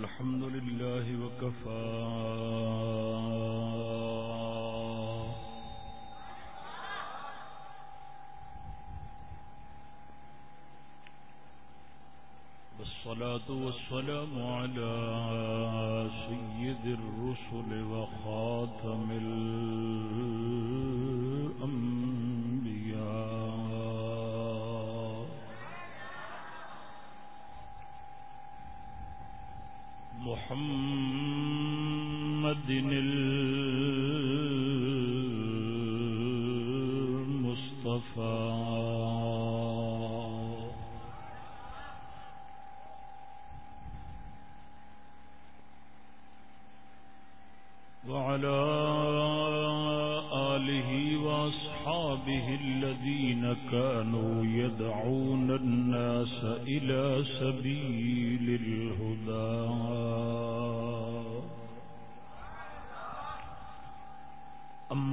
الحمد لله وكفى. والصلاة والسلام على سيد الرسل وخاتم الأنبياء. محمد المصطفى. وعلى آله وأصحابه الذين كانوا يدعون الناس إلى سبيل الهدى.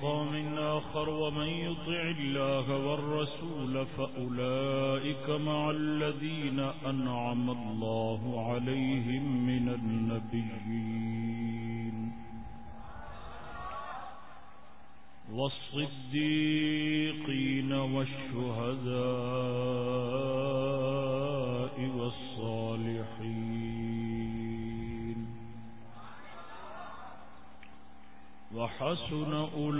مقام آخر ومن يطع الله والرسول فأولئك مع الذين أنعم الله عليهم من النبيين. والصديقين والشهداء والصالحين. وحسن أولئك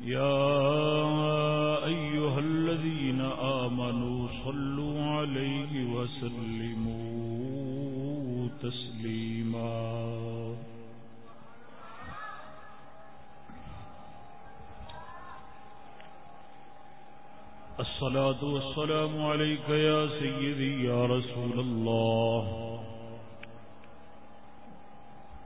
يا أيها الذين آمنوا صلوا عليه وسلموا تسليما. الصلاة والسلام عليك يا سيدي يا رسول الله.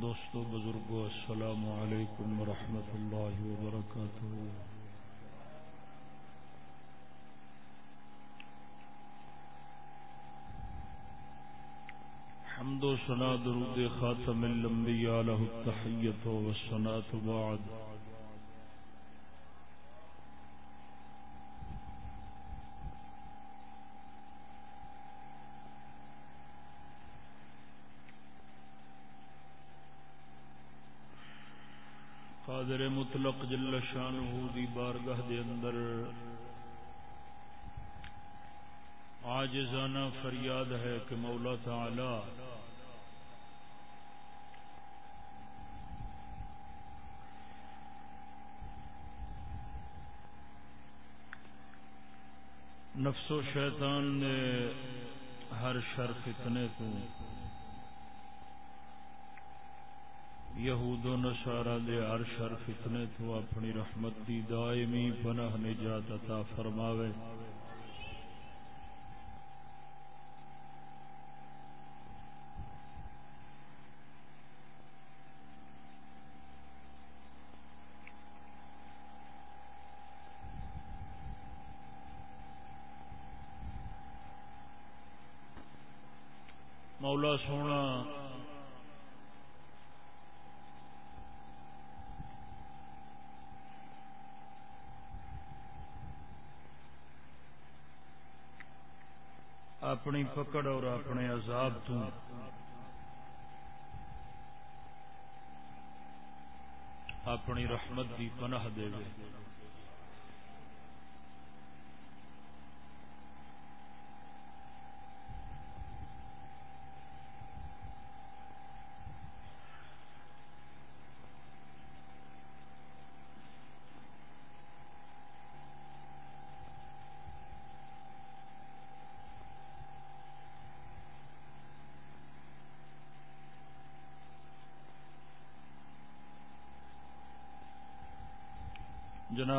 دوستو، بزرگو، السلام علیکم ورحمۃ اللہ وبرکاتہ۔ حمد و سنا درود خاتم الانبیاء له التحیت و الصلاة بعد۔ قادر مطلق جل شانہ دی بارگاہ دے اندر، عاجزانہ فریاد ہے کہ مولا تعالی نفس و شیطان نے ہر شر فتنے تو یہود و نصارا دے ہر شر فتنے تو اپنی رحمت دی دائمی پناہ نجات عطا فرماوے۔ مولا سونا اپنی پکڑ اور اپنے عذاب تو۔ اپنی رحمت دی پناہ دے۔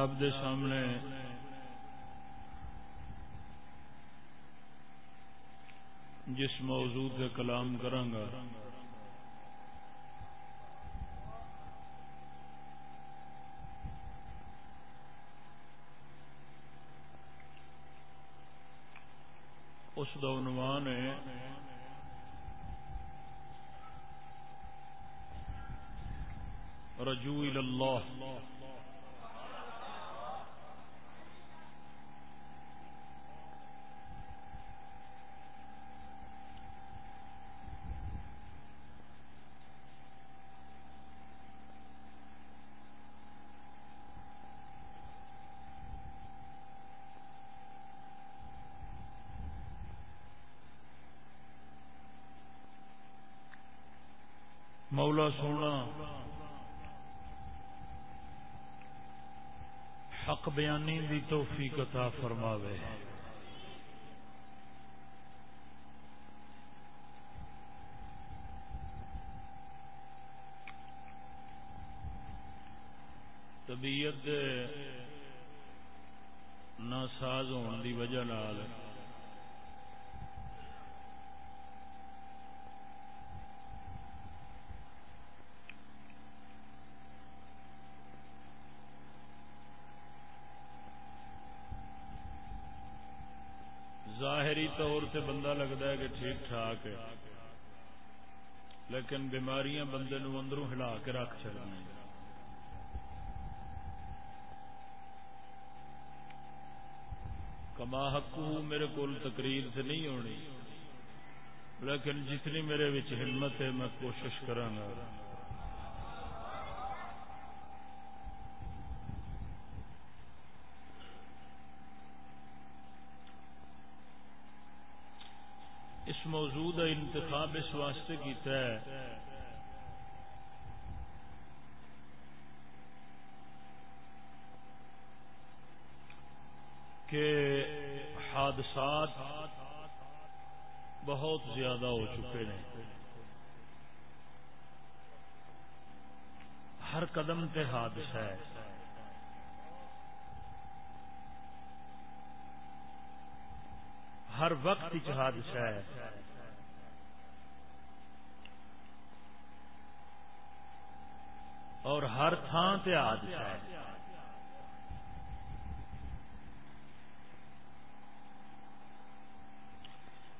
جناب دے سامنے۔ جس موضوع سے کلام کرانگا اس کا عنوان ہے رجوع اللہ۔ مولا سونا۔ حق بیانی دی توفیق عطا فرماوے۔ طبیعت ناساز ہونے کی وجہ نال ظاہری طور سے بندہ لگتا ہے کہ ٹھیک ٹھاک ہے۔ لیکن بیماریاں بندے نو اندروں ہلا کے رکھ چڑی کما حق میرے کو تقریر سے نہیں ہونی، لیکن جتنی میرے ہمت ہے، میں کوشش کرا اس موضوع کا انتخاب اس واسطے کیتا ہے۔ کہ حادثات بہت زیادہ ہو چکے ہیں۔ ہر قدم تے حادثہ ہے۔ ہر وقت حادثہ ہے۔ اور ہر تھان تے حادثہ ہے۔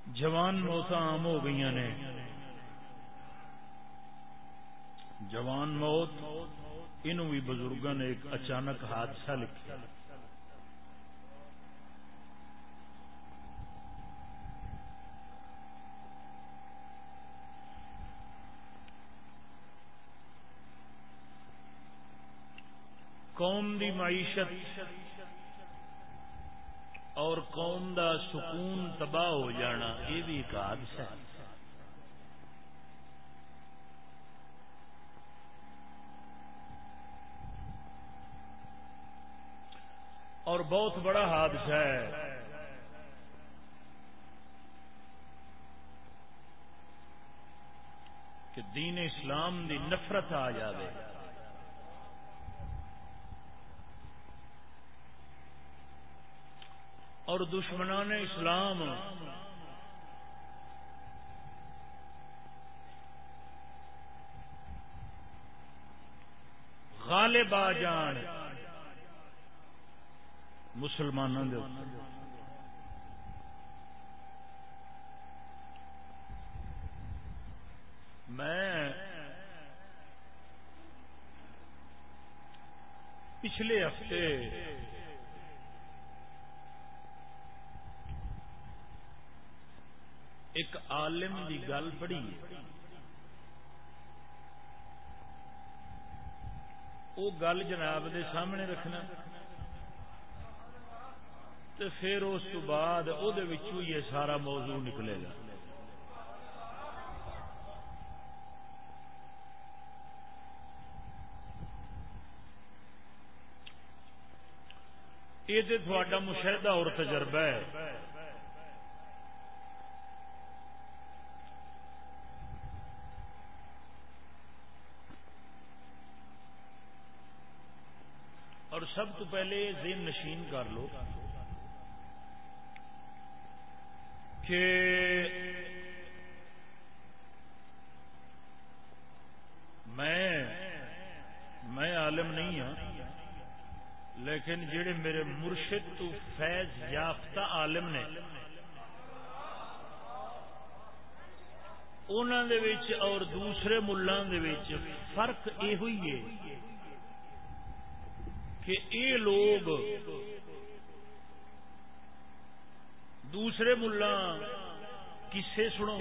جوان موت عام ہو گئی نے۔ جوان موت، انہوں بھی بزرگوں نے ایک اچانک حادثہ لکھا قوم دی معیشت اور قوم دا سکون تباہ ہو جانا، یہ بھی ایک حادثہ ہے۔ اور بہت بڑا حادثہ ہے۔ کہ دین اسلام دی نفرت آ جائے اور دشمنان اسلام۔ غالب آ جان۔ مسلمانوں کے میں پچھلے ہفتے ایک عالم کی گل پڑھی وہ گل جناب دے سامنے رکھنا۔ تو پھر اس بعد وہ یہ سارا موضوع نکلے گا۔ یہ تو مشاہدہ اور تجربہ ہے اور سب تو پہلے زین نشین کر لو کہ میں میں عالم نہیں ہوں لیکن جڑے میرے مرشد تو فیض یافتہ عالم نے انہوں اور دوسرے ملان فرق یہ ہوئی ہے۔ کہ اے لوگ دوسرے ملا کسے سنا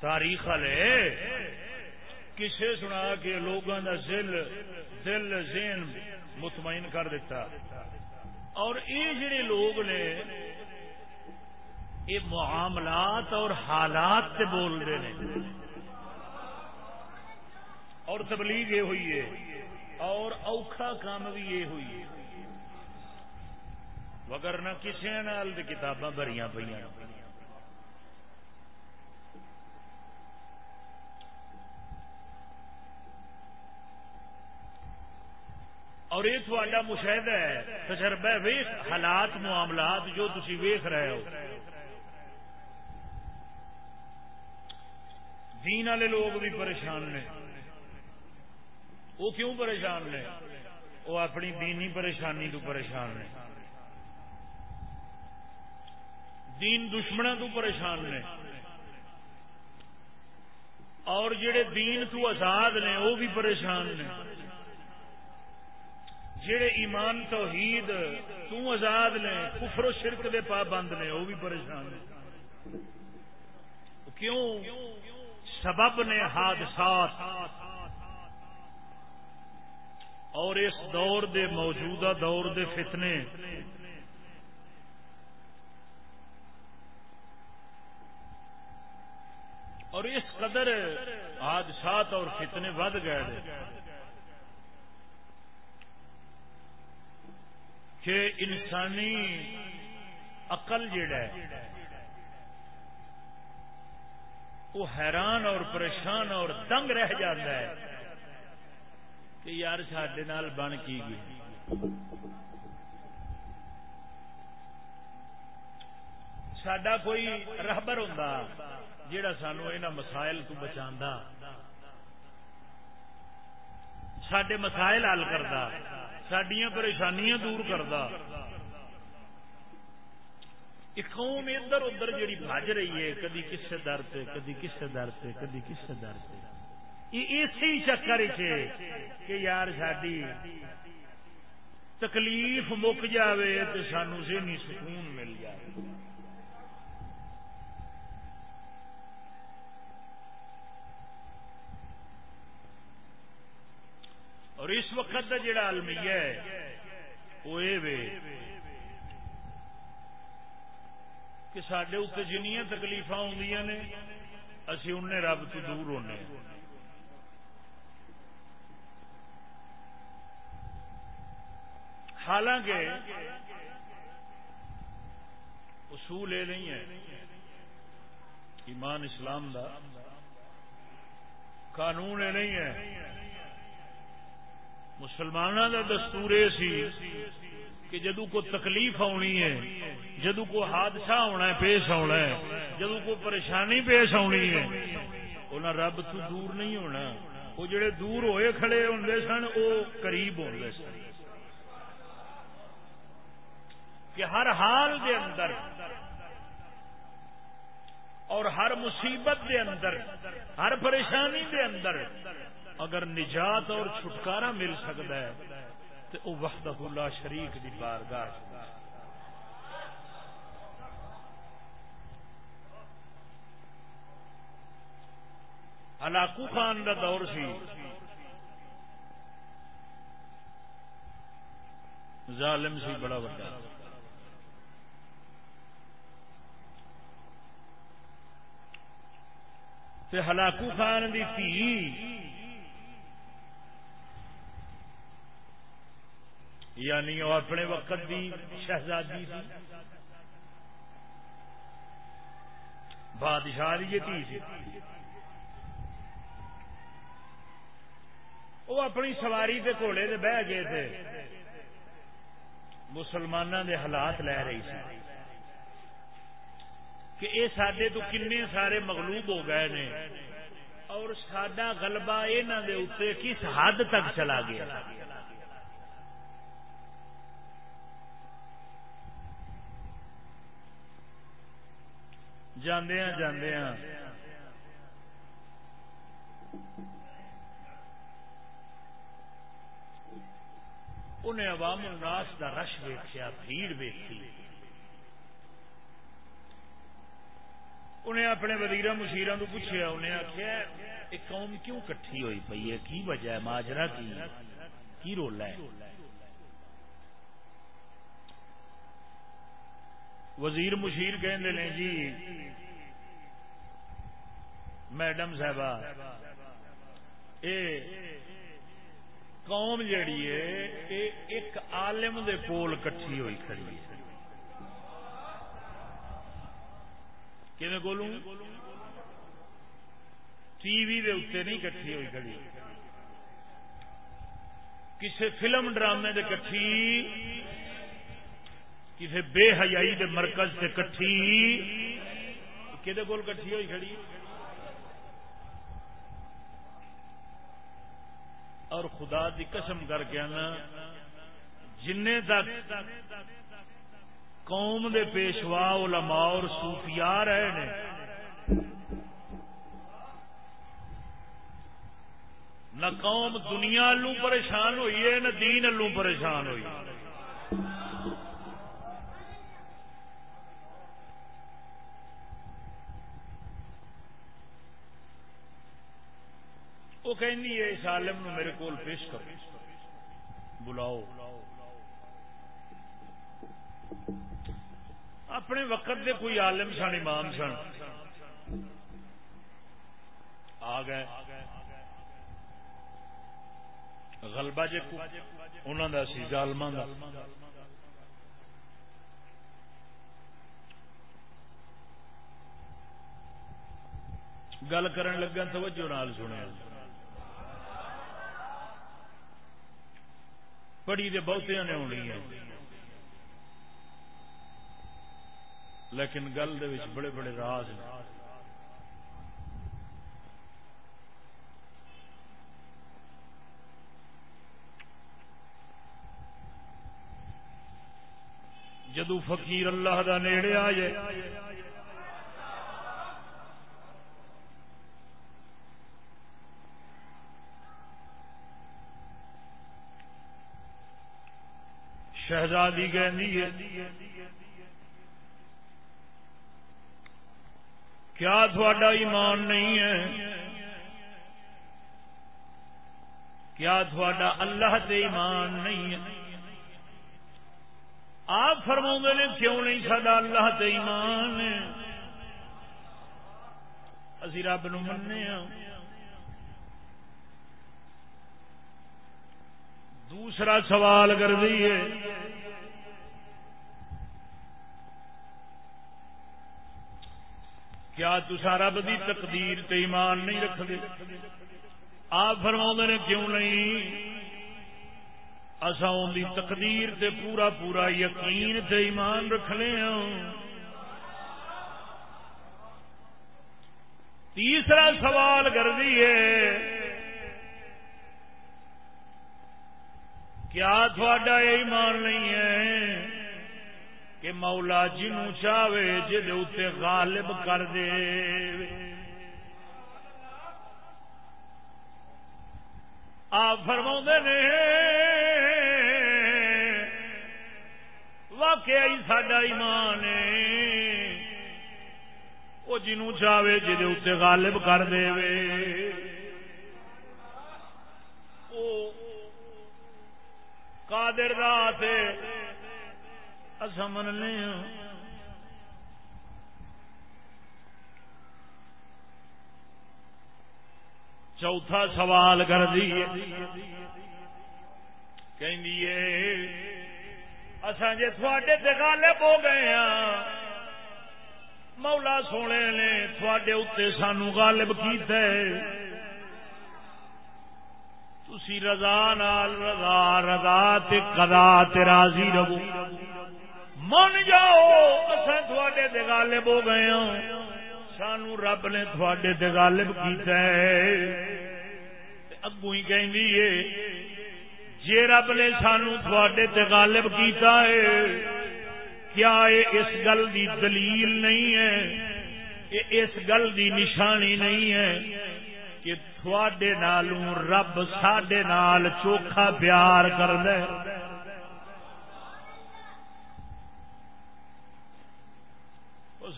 تاریخ والے کسے سنا کے لوگوں کا دل دل زین مطمئن کر دیتا۔ اور یہ جڑے لوگ نے یہ معاملات اور حالات سے بول رہے ہیں اور تبلیغ یہ ہوئی ہے، اور اوکھا کام بھی یہ ہوئی ہے۔ وگر نہ کسی نال کتاباں بھری پہ اور یہ تھوڑا مشاہدہ ہے، تجربہ ویخ، حالات، معاملات جو تھی ویخ رہے ہو۔ دین والے لوگ بھی پریشان نے۔ وہ کیوں پریشان نے؟ وہ اپنی دینی پریشانی تو پریشان نے۔ دین دشمنوں تو پریشان نے۔ اور جڑے دین تو آزاد نے، وہ بھی پریشان نے۔ جڑے ایمان توحید تو آزاد نے، کفر و شرک دے پابند نے، وہ بھی پریشان نے۔ کیوں؟ سبب نے حادثات۔ اور اس دور دے موجودہ دور دے فتنے اور اس قدر حادثات اور فتنے ود گئے کہ انسانی عقل جڑا ہے، وہ حیران اور پریشان اور دنگ رہ جاتا ہے۔ کہ یار سڈے بن کی گئی؟ سڈا کوئی رحبر ہوں جہا سانو یہ مسائل تو بچا سڈے مسائل حل کرتا سڈیا پریشانیاں دور کرتا قوم ادھر ادھر جیڑی بج رہی ہے، کدی کسے در سے کدی کسے در سے کدی کسے در سے اسی چکر کہ یار ساری تکلیف مک جائے تو سانو ذہنی سکون مل جائے اور اس وقت کا جڑا المیہ ہے، وہ یہ کہ سڈے اتنے جنیاں تکلیف آدی نے، اسی انہیں رب تو دور ہونے حالانکہ اصول یہ نہیں ہے ایمان اسلام دا قانون یہ نہیں ہے۔ مسلمانوں کا دستور یہ سی کہ جدو کو تکلیف آنی ہے جدو کو حادثہ ہونا ہے، پیش آنا ہے جدو کو پریشانی پیش آنی ہے انہیں رب تو دور نہیں ہونا۔ وہ جڑے دور ہوئے کھڑے ہوں سن، وہ قریب ہوں سن۔ کہ ہر حال دے اندر اور ہر مصیبت دے اندر، ہر پریشانی دے اندر اگر نجات اور چھٹکارا مل سکتا ہے، تو وہ وقت اللہ شریف کی بارگاہ ہلاکو خان کا دور سی۔ ظالم سی، بڑا بڑا تے ہلاکو خان کی تھی۔ یعنی وہ اپنے وقت دی شہزادی تھی بادشاہ تھی۔ وہ اپنی سواری کے گھوڑے سے بہ گئے تھے مسلمانوں دے حالات لے رہی تھی کہ یہ سڈے تو کن سارے مغلوب ہو گئے نے۔ اور سڈا گلبا یہ کس حد تک چلا گیا؟ جاندیا جاندیا انہیں عوام الناس دا رش ویخیا بھیڑ ویکھی۔ انہیں اپنے وزیر مشیران تو پوچھا انہیں آخیا ایک قوم کیوں کٹھی ہوئی پی ہے؟ کی وجہ ہے؟ ماجرا کی؟ کی رولا ہے? وزیر مشیر کہ جی میڈم صاحبہ قوم جیڑی ہے ایک عالم دے کول کٹھی ہوئی کھڑی ہے۔ کہ بولوں ٹی وی دے اتنے نہیں کٹھی ہوئی کھڑی کسی فلم ڈرامے دے کٹھی کسی بے حیائی دے مرکز سے کٹھی کہ کول کٹھی ہوئی کھڑی اور خدا دی قسم کر کے نا جن تک قوم دے پیشوا علماء اور صوفیاء رہے نے۔ نہ قوم دنیا لوں پریشان ہوئی ہے، نہ دین لوں پریشان ہوئی۔ وہ کہ اس عالم نو میرے کو پیش کرو۔ بلاؤ۔ اپنے وقت دے کوئی عالم سن، امام سن۔ آ گئے۔ غلبہ جے انہوں کا سی ظالم گل کرن لگا، توجہ نال سنیا پڑی دے بہتیا نے ہونی ہے لیکن گل دے وچ بڑے بڑے راز ہیں۔ جدو فقیر اللہ دا نیڑے آ جائے، شہزادی کہ کیا تھوڑا ایمان نہیں ہے؟ کیا تھوڑا اللہ تے ایمان نہیں ہے؟ آپ فرما نے کیوں نہیں سدا اللہ تے ایمان اسی رب نو مننے ہاں دوسرا سوال کر دیے کیا تسا رب دی تقدیر تے ایمان نہیں رکھ دے آپ فرما نے کیوں نہیں؟ اصا ان کی تقدیر تے پورا پورا یقین تے ایمان رکھنے ہوں۔ تیسرا سوال کر دیے کیا تھوڑا ایمان نہیں ہے؟ کہ مولا جنو چاہے جی غالب کر دے۔ آپ فرما نے واقعی ساڈا ایمان وہ جنو چاہے جی غالب کر دے۔ قادر رات اصا من لے چوتھا سوال کر دیے اصا جی تھوڑے غالب ہو گئے ہاں مولا سونے نے تھوڑے اتنے سانو غالب کیتا تھی رضا نال رضا رضا تے قضا تے راضی رہو۔ من جاؤ اصا تھوڑے غالب ہو گئے ہاں۔ سانو رب نے تھوڑے غالب کیتا ہے۔ اگو ہی کہ جی رب نے سانو تھوڑے غالب کیتا ہے، کیا یہ اس گل دی دلیل نہیں ہے؟ یہ اس گل دی نشانی نہیں ہے کہ تھوڑے نالوں رب ساڈے نال چوکھا پیار کر دے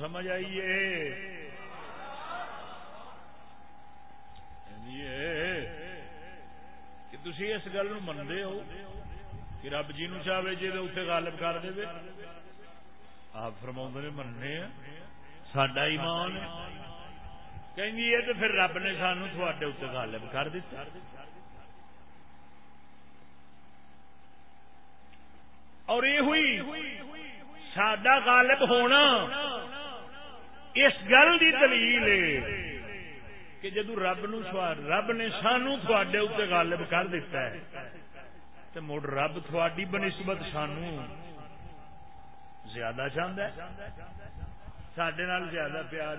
سمجھ آئیے۔ یعنی کہ تھی اس گل منگے ہو کہ رب جی نو چاہے جی اتنے غالب کر دے آپ فرما نے مننے ہاں۔ سڈا ایمان کہ تو پھر رب نے سانو تھوڑے اتنے غالب کر دیتا اور یہ ہوئی سڈا غالب ہونا اس گل کی دلیل کہ جدو رب نو رب نے سانو تھوڑے اتنے غالب کر دیتا ہے تو مڑ رب تھوڑی بنسبت سانو زیادہ چاہتا ہے۔ سڈے زیادہ پیار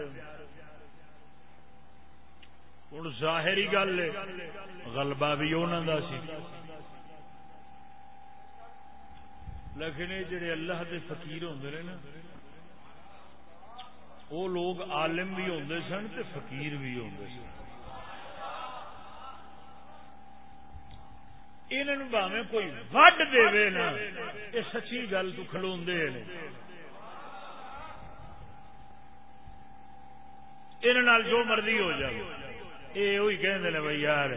ہوں ظاہری گل ہے، غلبہ بھی انہوں کا سی۔ لیکن یہ جڑے اللہ کے فقیر ہوں نا وہ لوگ عالم بھی ہوتے سن تو فقیر بھی ہوتے سن۔ انہوں باوے کوئی وڈ دے نا، یہ سچی گل تو کھلو جو مرضی ہو جائے یہ وہی کہ بھائی یار،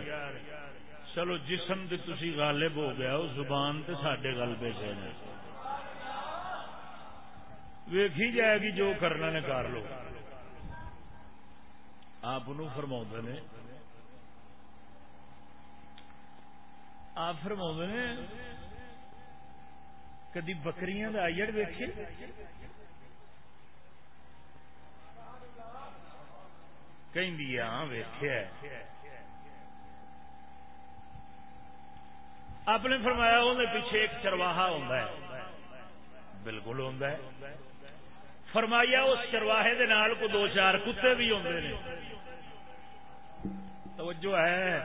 چلو جسم تھی غالب ہو گیا وہ زبان تو سڈے گل پہ چاہیے ویکھی جائے گی جو کرنا نے کر لو۔ آپ فرما نے۔ آپ فرما نے کدی بکریاں کا آئر ویکھے؟ کہ ہاں ویخیا آپ نے فرمایا وہ پیچھے ایک چرواہا ہوتا ہے۔ بالکل ہوتا ہے۔ فرمایا اس چرواہے دے نال کو دو چار کتے بھی آتے ہیں توجہ ہے۔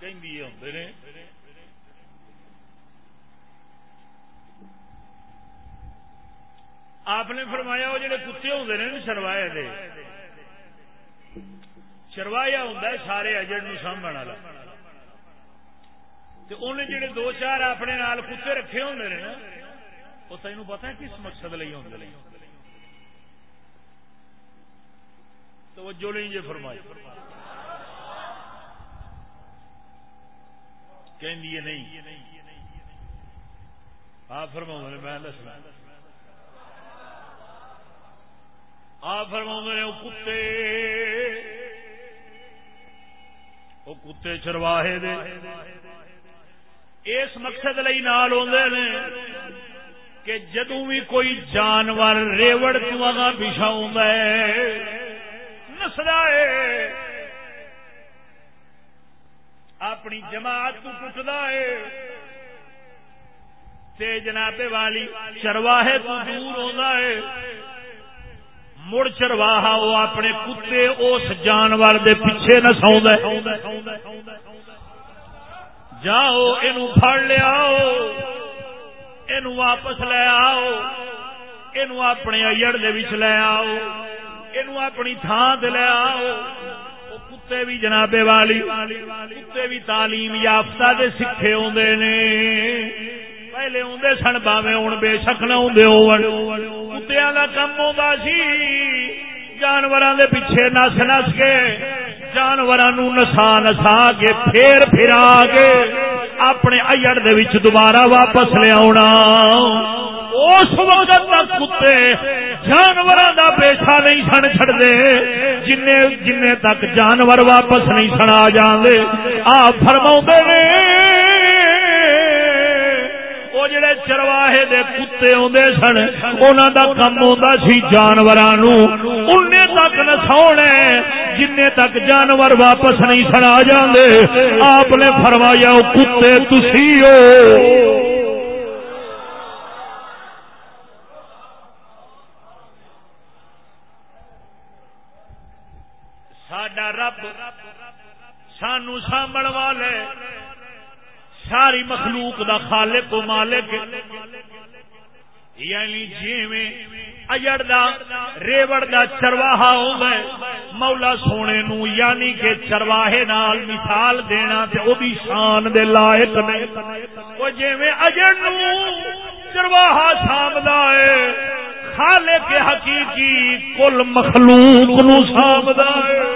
کہ آپ نے فرمایا وہ جڑے کتے ہوتے ہیں چرواہے دے۔ چروایا ہوں سارے اجڑ سامنے والا۔ انہیں جڑے دو چار اپنے نال کتے رکھے ہوں نا وہ تین پتا کس مقصد لئی آدھے نہیں توجہ نہیں جی فرمائی کہ نہیں آپ فرما میں دسنا آپ فرما نے کتے وہ کتے چرواہے دے اس مقصد لئی نال آدھے کہ جدو بھی کوئی جانور ریوڑ تگا پچھا نسلا ہے۔ اپنی جماعت ٹوٹتا ہے۔ تے جناب والی چرواہے تو دور ہوتا ہے۔ مڑ چرواہا وہ اپنے کتے اس جانور دے پیچھے نسا جاؤ یہ پڑ لیا واپس لے آؤ یہ اپنے اجڑ لے آؤ یہ اپنی تھان سے لے آؤ کتے بھی جنابے والی کتے بھی تعلیم یافتہ دے سکھے آدھے نے پہلے آدھے سن باوے ہوں بے شک نہ آدھے کتیا کا کم آتا سی جانور دے پیچھے نس نس کے جانور نسا نسا کے پھر پھرا کے اپنے ایڑ دے وچ دوبارہ واپس لیا اس وقت تک کتے جانور دا پیشہ نہیں سن چڑتے جن جن تک جانور واپس نہیں سنا جاندے۔ آ فرما نے چرواہے دے کتے آدھے سن انہوں دا کم آتا سی جانور تک نسا جن تک جانور واپس نہیں سنا جاندے۔ آپ نے فرمایا کتے تسی ہو۔ ساڈا رب سانو سامن والے ساری مخلوق دا خالق و مالک۔ یعنی جی اجڑ دا، ریوڑ دا چرواہا ہو گئے مولا سونے نو یعنی کہ چرواہے نال مثال دینا تے او دی شان دے لائق نے۔ او جی میں اجڑ نو چرواہا سامدا ہے۔ خالق حقیقی کل مخلوق نو سامدا ہے۔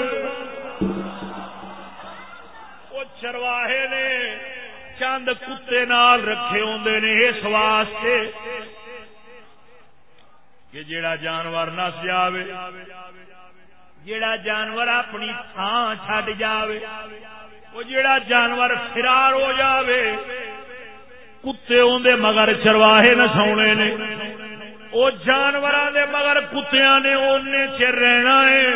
چند کتے نال رکھے ہوں نے اس واسطے کہ جیڑا جانور نس جاوے، جیڑا جانور اپنی تھان چھڈ جاوے وہ جیڑا جانور فرار ہو جاوے، کتے اندے مگر چرواہے نساؤنے نے۔ وہ جانور دے مگر کتیا نے اونے چر رہنا ہے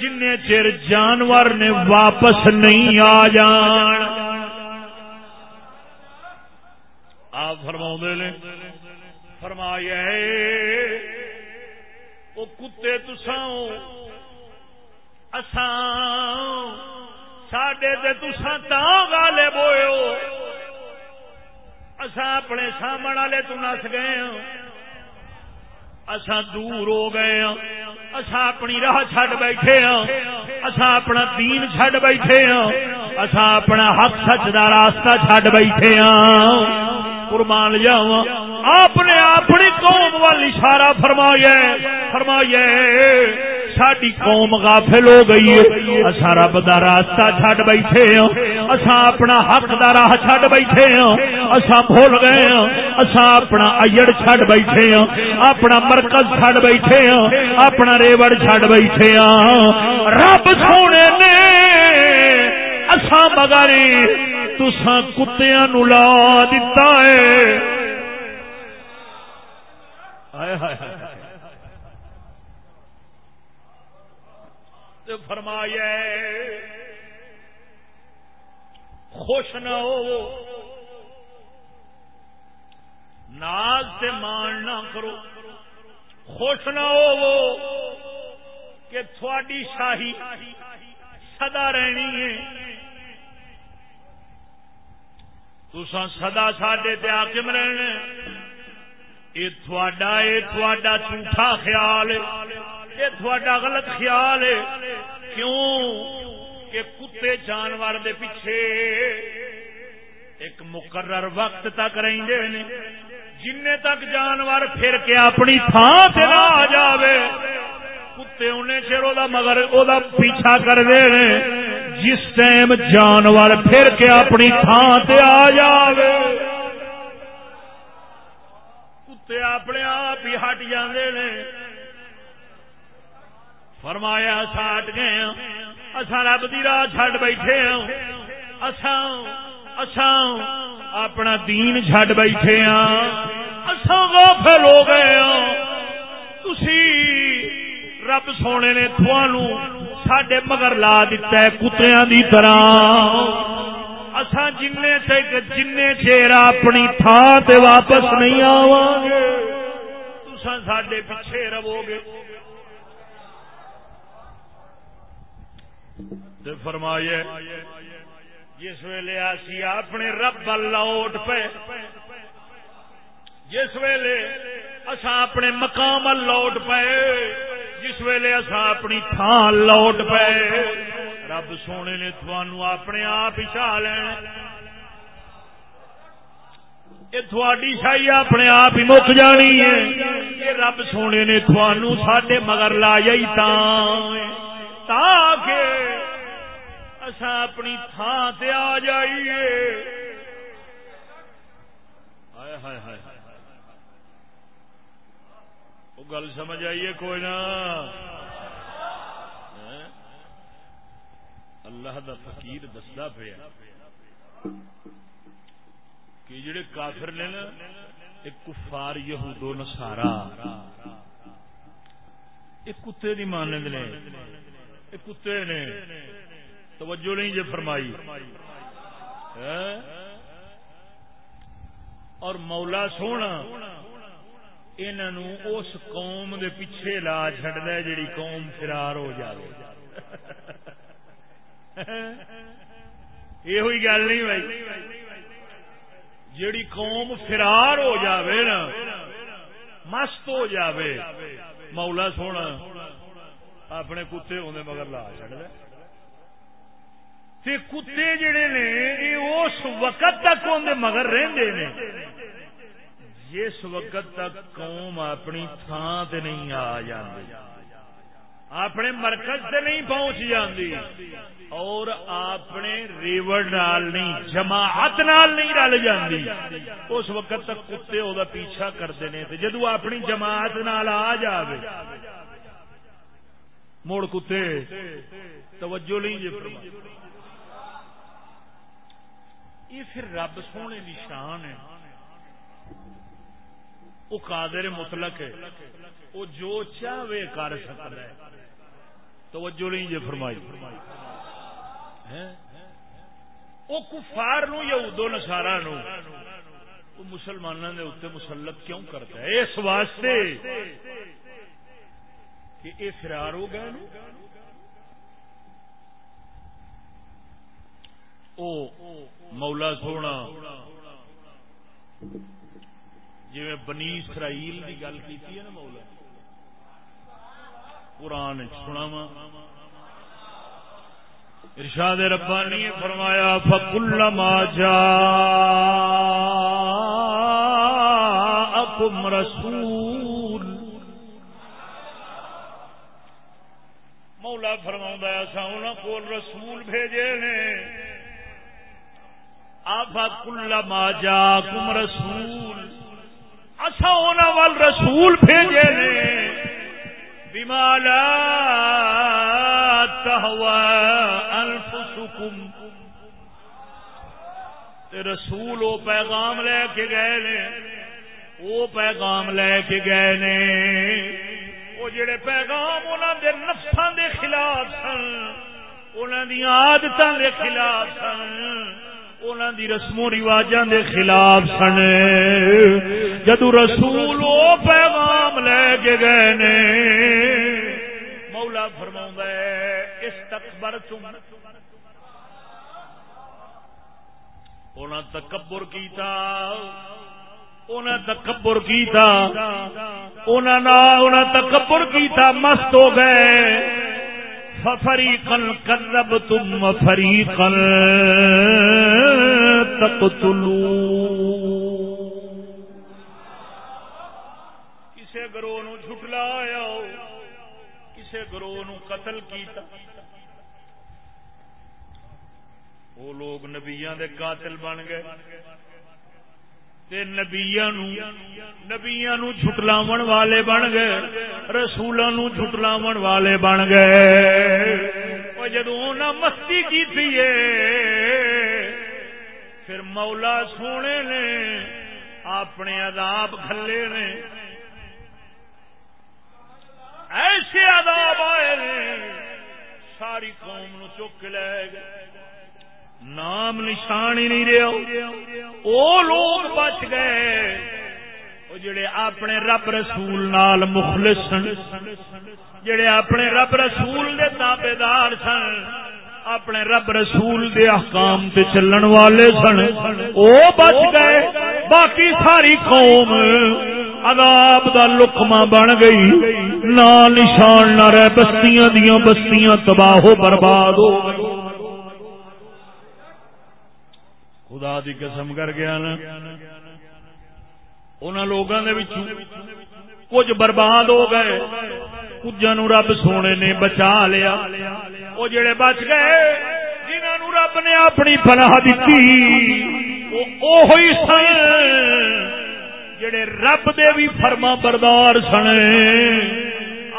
جن چر جانور نے واپس نہیں آ جان۔ آپ فرما نے، فرمایا وہ کتے تساؤ اساں ساڈے تے تساں تا گالے بوئے ہو، اساں اپنے سامنے والے تو نس گئے ہوں اساں دور ہو گئے ہوں اساں اپنی راہ چھڈ بیٹھے ہوں اساں اپنا دین چھڈ بیٹھے ہوں اساں اپنا حق سچ دا راستہ چھڈ بیٹھے ہوں قربان جاوا آپ نے اپنی قوم وال اشارہ فرمایا فرمایا ساری قوم غافل ہو گئی ہے۔ اصا رب دا راستہ چھڈ بیٹھے ہاں۔ اصا اپنا حق دا راہ چھڈ بیٹھے ہاں۔ اصا بھول گئے ہاں۔ اصا اپنا اجڑ چھڈ بیٹھے ہاں۔ اپنا مرکز چھڈ بیٹھے ہاں۔ اپنا ریوڑ چھڈ بیٹھے ہاں۔ رب سونے نے اصا مگاری تسا کتیا نو لا دتا ہے۔ فرمایا خوش نہ ہو۔ ناز سے مان نہ کرو۔ خوش نہ ہو۔ کہ تھوڑی شاہی سدا رہنی ہے۔ تسا سدا سڈے حاکم رہنا یہ تھوڑا یہ تھوڑا جھوٹا خیال یہ تھوڑا غلط خیال ہے۔ کیوں؟ کہ کتے جانور دے پیچھے ایک مقرر وقت تک رہتے ہیں جن تک جانور پھر کے اپنی تھان سے نہ آ جائے کتے انہیں چر مگر وہ پیچھا کرتے ہیں جس ٹائم جانور پھر کے اپنی تھان سے آ جائے کتے اپنے آپ ہی ہٹ جاندے فرمایا، ساٹ گئے ہاں۔ اصا رب کی راہ چڈ بیٹھے ہاں۔ اصا اصا اپنا دین چڈ بیٹھے ہاں۔ غافل ہو گئے ہاں۔ تسی رب سونے نے تھوانو ساڈے مگر لا دیتا ہے کتیاں دی طرح۔ اساں جن تک جن چیر اپنی تھان تے واپس نہیں آواں گے۔ تساں ساڈے پیچھے رہو گے۔ فرمائیے، جس ویلے آسی اپنے رب لوٹ پے جس ویلے اسا اپنے مقام لوٹ پے جس ویلے اسا اپنی تھان لوٹ پے رب سونے نے تھوانو اپنے آپ اچھا ہی چاہ لینا یہ تھوڑی شاہی اپنے آپ ہی مک جانی ہے۔ یہ رب سونے نے تھوانو ساڈے مگر لا جائی تاکہ اسا اپنی تھان سے آ جائیے۔ وہ گل سمجھ آئیے کوئی نہ۔ ہاں؟ اللہ دا فقیر دستا پیا کہ جڑے کافر نے نا، ایک کفار یہودو نسارا ایک کتے دی مانند نے۔ ایک کتے نے۔ توجہ نہیں جی فرمائی۔ ہاں؟ اور مولا سونا انہوں اس قوم دے پیچھے لا چڈ جڑی قوم فرار ہو جائے یہ گل نہیں بھائی۔ جیڑی قوم فرار ہو جاوے نا، مست ہو جاوے۔ مولا سونا، اپنے کتے ہونے مگر لا چڑ کتے جڑے نے اس وقت تک اندر مگر رہندے نے۔ جس وقت تک قوم اپنی تھان تے نہیں آ جاندی، اپنے مرکز سے نہیں پہنچ جاندی، اور اپنے ریوڑ نال نہیں، جماعت نال نہیں رل جاندی۔ اس وقت تک کتے وہ پیچھا کرتے ہیں جدو اپنی جماعت نال آ جاوے، مڑ کتے، توجہ نہیں جی یہ پھر رب سونے کی شان ہے۔ وہ قادر مطلق ہے، وہ جو چاہے کر سکتا ہے۔ توجہ نہیں جی فرمائی۔ وہ کفار نو یا ادو نسارا نو، وہ مسلمانوں کے اتنے مسلط کیوں کرتا ہے؟ اس واسطے کہ یہ فرار ہو گئے او مولا سونا۔ جی میں بنی اسرائیل کی گل کی نا مولا، قرآن سنا ارشاد ربانی فرمایا فکل ما جا اکم رسول۔ مولا فرما ایسا انہوں کو رسول بھیجے نے۔ آپ کل ما جا کم رسول۔ اصا انہوں وال رسول بھیجے نے۔ بمالا تہوا رسول وہ پیغام لے کے گئے نے۔ وہ پیغام لے کے گئے نے۔ وہ جڑے پیغام انہوں دے نفسان دے خلاف سن انہوں دی آدت دے خلاف سن۔ انہوں دی رسم و رواجاں دے خلاف سن۔ جدو رسول وہ پیغام لے کے گئے نے، مولا فرما اس تکبر تم تکبر کیتا تکبر کیتا تکبر کیتا، مست ہو گئے۔ فری کل کرب تم کسے گروہ نو جھٹلایا کسے گروہ نو قتل کیتا۔ وہ لوگ نبیا دے قاتل بن گئے۔ نبیا نبیا چھٹلاو والے بن گئے۔ رسولوں چھٹلاو والے بن گئے۔ جدو مستی کی پھر مولا سونے نے اپنے عذاب کھلے نے۔ ایسے عذاب آئے نے، ساری قوم نو چک لے گئے۔ نام نشان ہی نہیں رہا وہ لوگ بچ گئے۔ وہ جڑے اپنے رب رسول نال مخلص سن، جڑے اپنے رب رسول دے تابے دار سن اپنے رب رسول دے احکام تے چلن والے سن۔ او بچ گئے۔ باقی ساری قوم عذاب دا لقمہ بن گئی۔ نہ نشان نہ رہ بستیاں دیاں بستیاں تباہ و برباد ہو خدا دی قسم کر گیا نا۔ انہاں ان لوگوں نے کچھ برباد ہو گئے۔ کچھ نو رب سونے نے بچا لیا۔ وہ جڑے بچ گئے، جنہوں رب نے اپنی پناہ دیتی سن جڑے رب دے بھی فرما بردار سن،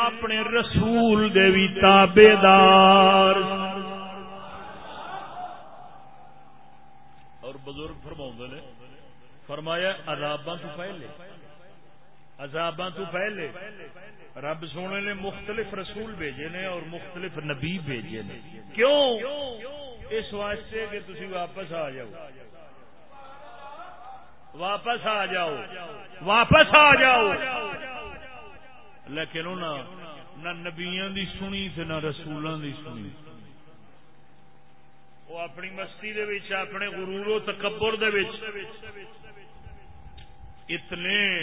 اپنے رسول دے بھی تابے دار سن بزرگ فرما نے، فرمایا، عذاباں تو پہلے، عذاباں تو پہلے۔ رب سونے نے مختلف رسول بھیجے نے اور مختلف نبی بھیجے نے۔ کیوں؟ اس واسطے کہ تھی واپس آ جاؤ۔ واپس آ جاؤ۔ واپس آ جاؤ۔ لیکن نہ نبیاں دی سنی نہ رسولوں دی سنی۔ وہ اپنی مستی دے وچ، اپنے غرور و تکبر دے وچ۔ اتنے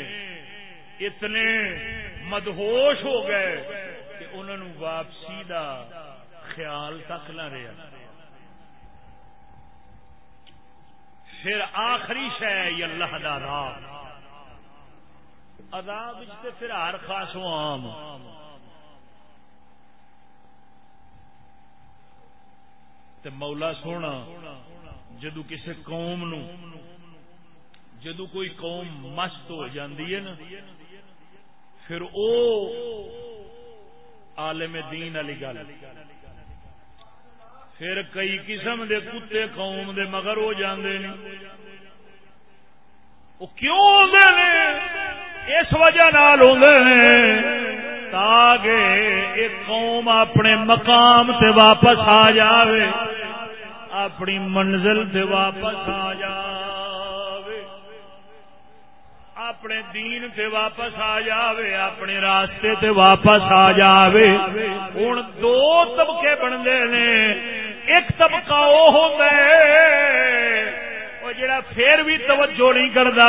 اتنے۔ مدہوش ہو گئے کہ انہوں نے واپسی دا خیال تک نہ رہا۔ پھر آخری شہ اللہ دا راہ عذاب تے پھر ہر خاص و عام۔ تے مولا سونا، جدو کسی قوم نو، جدو کوئی قوم مست ہو جاندی ہے نا پھر او عالم دین علی گل۔ پھر کئی قسم دے کتے قوم دے مگر ہو جاندے نے۔ وہ کیوں ہوندے نے اس وجہ نال ہوندے نے تاکہ ایک قوم اپنے مقام تے واپس آ جاوے، اپنی منزل تے واپس آ جاوے اپنے دین تے واپس آ جاوے، اپنے راستے تے واپس آ جاوے۔ ہوں دو طبقے بنتے نے۔ ایک طبقہ وہ ہوتا ہے جڑا پھر بھی توجہ نہیں کرتا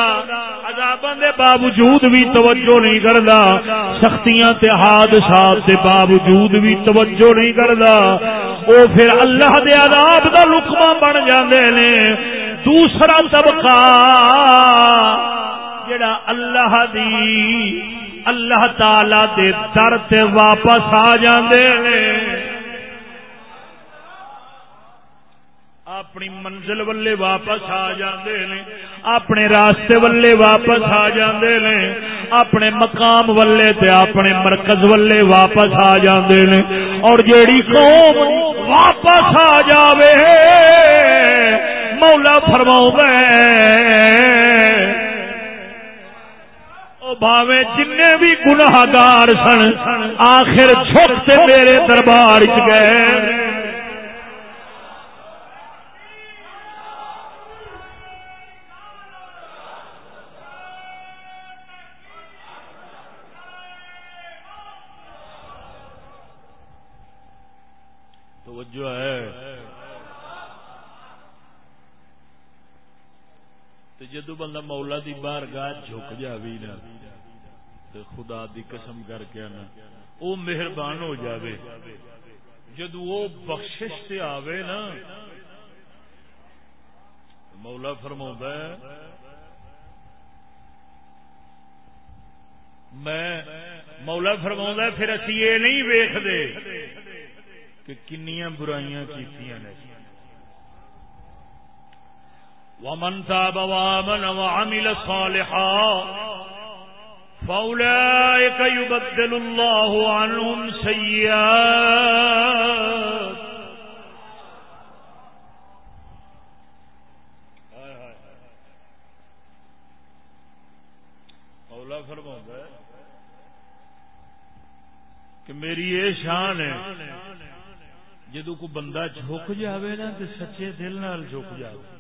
عذاباں دے باوجود بھی توجہ نہیں کرتا سختیاں تے حادثات دے باوجود بھی توجہ نہیں کرتا او پھر اللہ دے عذاب دا لقمہ بن جاندے نے۔ دوسرا طبقہ جڑا اللہ دی، اللہ تعالی دے در تے واپس آ جاندے نے۔ اپنی منزل والے واپس آ جاندے نے، اپنے راستے والے واپس آ جاندے نے، اپنے مقام والے تے اپنے مرکز والے واپس آ جاندے نے۔ اور جیڑی قوم واپس آ جاوے، مولا فرماؤ بھاوے جن بھی گناہگار سن آخر چھوٹے میرے دربار چ گئے۔ جو ہے۔ تو جدو بندہ مولا دی بار گاہ جھک جاوی نا تو خدا دی قسم کر کے نا وہ مہربان ہو جاوے۔ جدو وہ بخشش سے آوے نا، مولا فرما میں مولا فرما پھر اسی یہ نہیں ویخ دے کہ کنیاں برائیاں کیتیاں نے۔ ومن تاب وآمن وعمل صالحا فأولئك يبدل الله عنهم سيئات. کہ میری یہ شان ہے جدو کو بندہ جھک جاوے نا، تو سچے دل نال جھک جاوے۔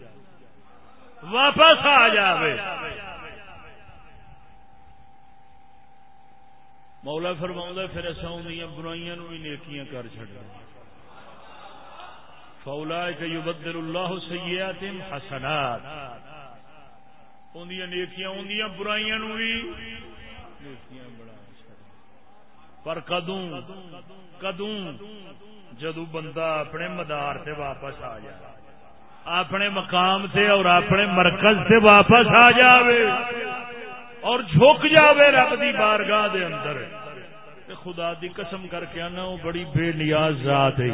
واپس آ جاوے۔ مولا فرما پھر اصا برائیاں بھی نیکیاں کر چڑا فولا کہ بدل اللہ سیات حسنات۔ اندیاں نیکیاں اندیاں برائیاں بھی نیکیاں بڑا پر کدوں کدوں جدو بندہ اپنے مدار سے واپس آ جائے۔ اپنے مقام سے اور اپنے مرکز سے واپس آ جاوے اور جھک جاوے رب دی بارگاہ دے اندر۔ خدا دی قسم کر کے آنا وہ بڑی بے نیاز ذات ہے۔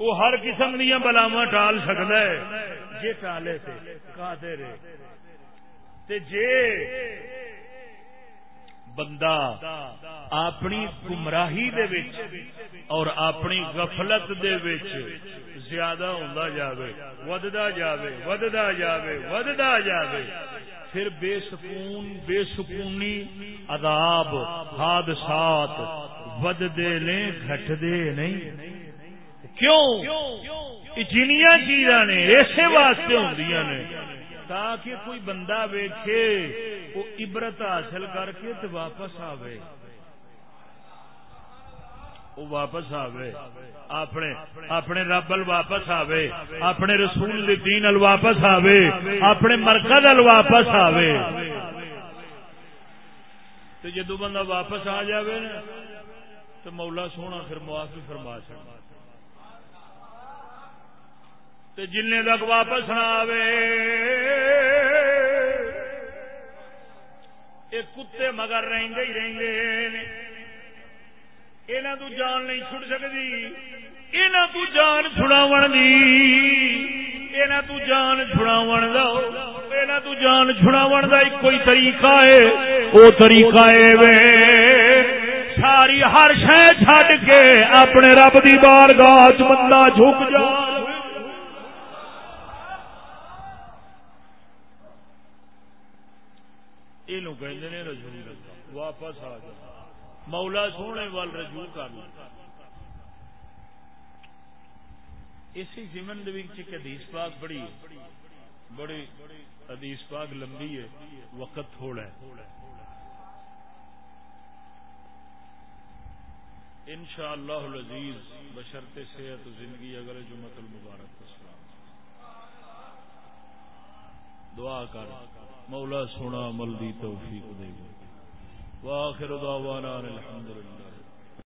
وہ ہر قسم دیا بلاوا ٹال سکتا ہے۔ جی ٹالے سے تے جے بندہ اپنی گمراہی دے وچ اور اپنی غفلت دے وچ زیادہ ہوندا جاوے، وددا جاوے وددا جاوے وددا جاوے۔ پھر بے سکون، بے سکونی عذاب، حادثات وددے نے، گھٹدے نہیں کیوں؟ جنیا چیزاں نے، ایسے واسطے ہوندیاں نے۔ تاکہ کوئی بندہ ویکھے وہ عبرت حاصل کر کے تو واپس آوے۔ وہ واپس آوے۔ اپنے اپنے رب ال واپس آوے۔ اپنے رسول دین ال واپس آوے۔ اپنے مرکز ال واپس آوے۔ تو جدو بندہ واپس آ جاوے نا تو مولا سونا پھر معافی فرما سکتا جن تک واپس نہ آوے۔ یہ کتے مگر رہے ہی رہے یہاں تو جان نہیں چھڑ سکتی یہاں تو جان چھڑاو دی۔ یہاں تو جان چھڑاو دو یہاں تو جان چھڑاو دا ایک کوئی طریقہ ہے۔ وہ طریقہ ہے وے۔ ساری ہر شہ چھڈ کے اپنے رب دی بار گاہ بندہ جھک جا یہ رجوع واپس آ جا مولا سونے وال رجوع کر لیں اسی زمن حدیث پاک بڑی بڑی حدیث پاک لمبی ہے۔ وقت تھوڑا ہے۔ ان شاء اللہ لذیذ بشرط صحت و زندگی اگر جمعت المبارک السلام دعا کر۔ مولا سونا عمل دی توفیق دے۔ گا واخر دعوانا الحمدللہ